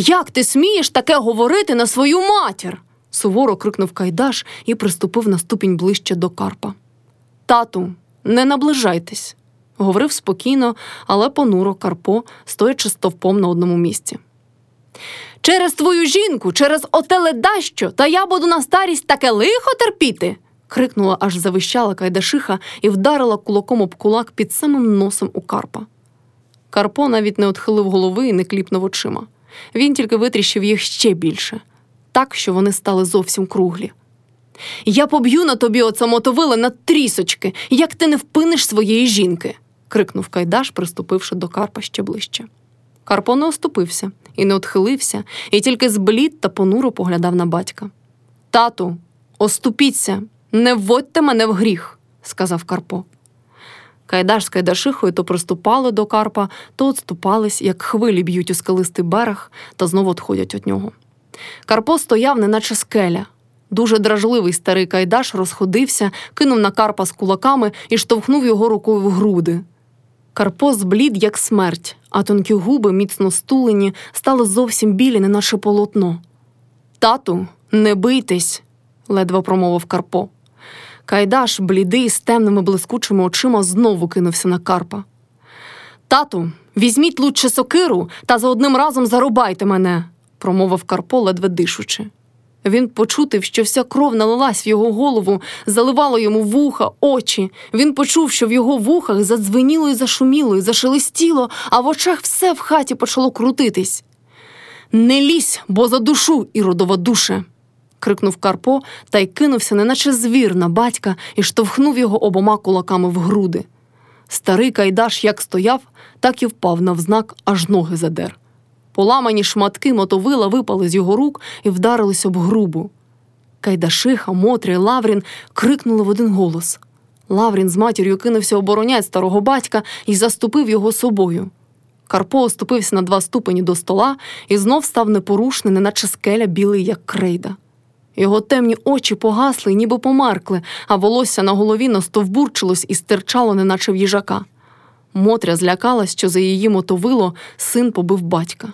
Як ти смієш таке говорити на свою матір? суворо крикнув Кайдаш і приступив на ступінь ближче до Карпа. Тату, не наближайтесь, говорив спокійно, але понуро Карпо, стоячи стовпом на одному місці. Через твою жінку, через оте ледащо, та я буду на старість таке лихо терпіти. крикнула, аж завищала Кайдашиха і вдарила кулаком об кулак під самим носом у Карпа. Карпо навіть не отхилив голови і не кліпнув очима. Він тільки витріщив їх ще більше, так, що вони стали зовсім круглі. Я поб'ю на тобі оце мотовиле на трісочки, як ти не впиниш своєї жінки, крикнув Кайдаш, приступивши до Карпа ще ближче. Карпо не оступився і не отхилився, і тільки зблід та понуро поглядав на батька. Тату, оступіться, не вводьте мене в гріх, сказав Карпо. Кайдаш з Кайдашихою то приступали до Карпа, то отступались, як хвилі б'ють у скалистий берег та знову відходять від нього. Карпо стояв, неначе скеля. Дуже дражливий старий Кайдаш розходився, кинув на Карпа з кулаками і штовхнув його рукою в груди. Карпо зблід, як смерть, а тонкі губи, міцно стулені, стали зовсім білі, неначе полотно. Тату, не бийтесь, ледве промовив Карпо. Кайдаш, блідий, з темними блискучими очима, знову кинувся на Карпа. Тату, візьміть лучше сокиру та за одним разом зарубайте мене, промовив Карпо, ледве дишучи. Він почутив, що вся кров налилась в його голову, заливала йому вуха, очі. Він почув, що в його вухах задзвеніло і зашуміло, і зашелестіло, а в очах все в хаті почало крутитись. Не лізь, бо за душу, іродова душе. Крикнув Карпо та й кинувся, неначе звір на батька, і штовхнув його обома кулаками в груди. Старий Кайдаш як стояв, так і впав навзнак, аж ноги задер. Поламані шматки мотовила випали з його рук і вдарились об грубу. Кайдашиха, Мотря і Лаврін крикнули в один голос. Лаврін з матір'ю кинувся оборонять старого батька і заступив його собою. Карпо оступився на два ступені до стола і знов став непорушний, неначе скеля білий, як крейда. Його темні очі погасли, ніби померкли, а волосся на голові настовбурчилось і стирчало, неначе в їжака. Мотря злякалась, що за її мотовило син побив батька.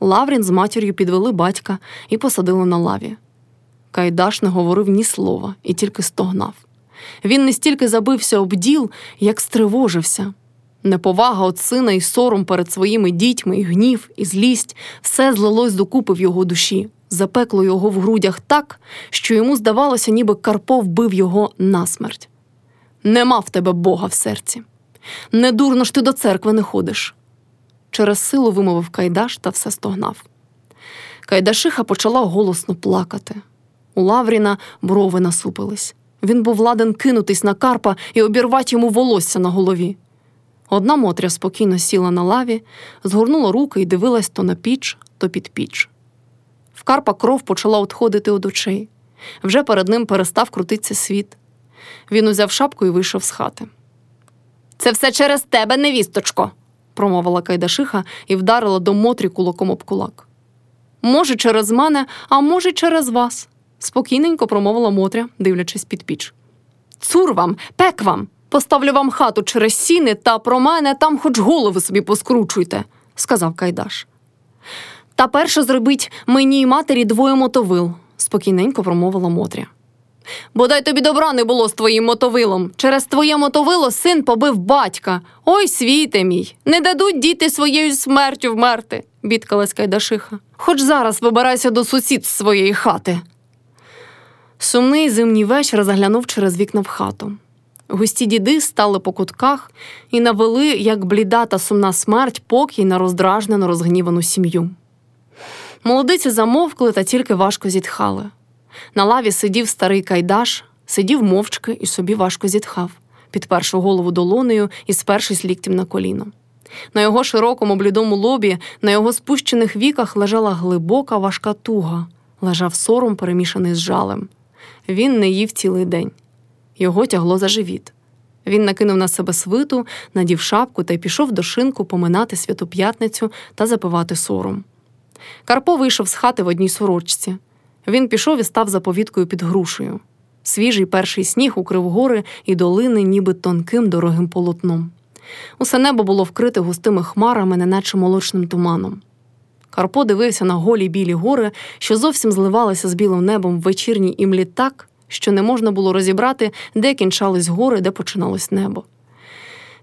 Лаврін з матір'ю підвели батька і посадили на лаві. Кайдаш не говорив ні слова і тільки стогнав. Він не стільки забився об діл, як стривожився. Неповага от сина і сором перед своїми дітьми, і гнів, і злість все злилось докупи в його душі, запекло його в грудях так, що йому здавалося, ніби Карпо вбив його насмерть. Нема в тебе Бога в серці. Не дурно ж ти до церкви не ходиш через силу вимовив Кайдаш та все стогнав. Кайдашиха почала голосно плакати. У Лавріна брови насупились. Він був ладен кинутись на Карпа і обірвати йому волосся на голові. Одна Мотря спокійно сіла на лаві, згорнула руки і дивилась то на піч, то під піч. В Карпа кров почала отходити від очей. Вже перед ним перестав крутитися світ. Він узяв шапку і вийшов з хати. Це все через тебе, невісточко, промовила Кайдашиха і вдарила до Мотрі кулаком об кулак. Може, через мене, а може, через вас, спокійненько промовила Мотря, дивлячись під піч. Цур вам, пек вам, поставлю вам хату через сіни, та про мене там хоч голови собі поскручуйте, сказав Кайдаш. Та перше зробить мені й матері двоє мотовил, спокійненько промовила Мотря. Бодай тобі добра не було з твоїм мотовилом. Через твоє мотовило син побив батька. Ой, світе мій, не дадуть діти своєю смертю вмерти, бідкалась Кайдашиха. Хоч зараз вибирайся до сусід з своєї хати. Сумний зимній вечір заглянув через вікна в хату. Густі діди стали по кутках і навели, як бліда та сумна смерть, покій на роздражнену, розгнівану сім'ю. Молодиці замовкли та тільки важко зітхали. На лаві сидів старий Кайдаш, сидів мовчки і собі важко зітхав, підперши голову долонею і спершись ліктем на коліно. На його широкому блідому лобі, на його спущених віках лежала глибока важка туга, лежав сором, перемішаний з жалем. Він не їв цілий день. Його тягло за живіт. Він накинув на себе свиту, надів шапку та й пішов до шинку поминати святу п'ятницю та запивати сором. Карпо вийшов з хати в одній сорочці. Він пішов і став заповідкою під грушею. Свіжий перший сніг укрив гори і долини, ніби тонким дорогим полотном. Усе небо було вкрите густими хмарами, неначе молочним туманом. Карпо дивився на голі білі гори, що зовсім зливалися з білим небом в вечірній імлі так, що не можна було розібрати, де кінчались гори, де починалось небо.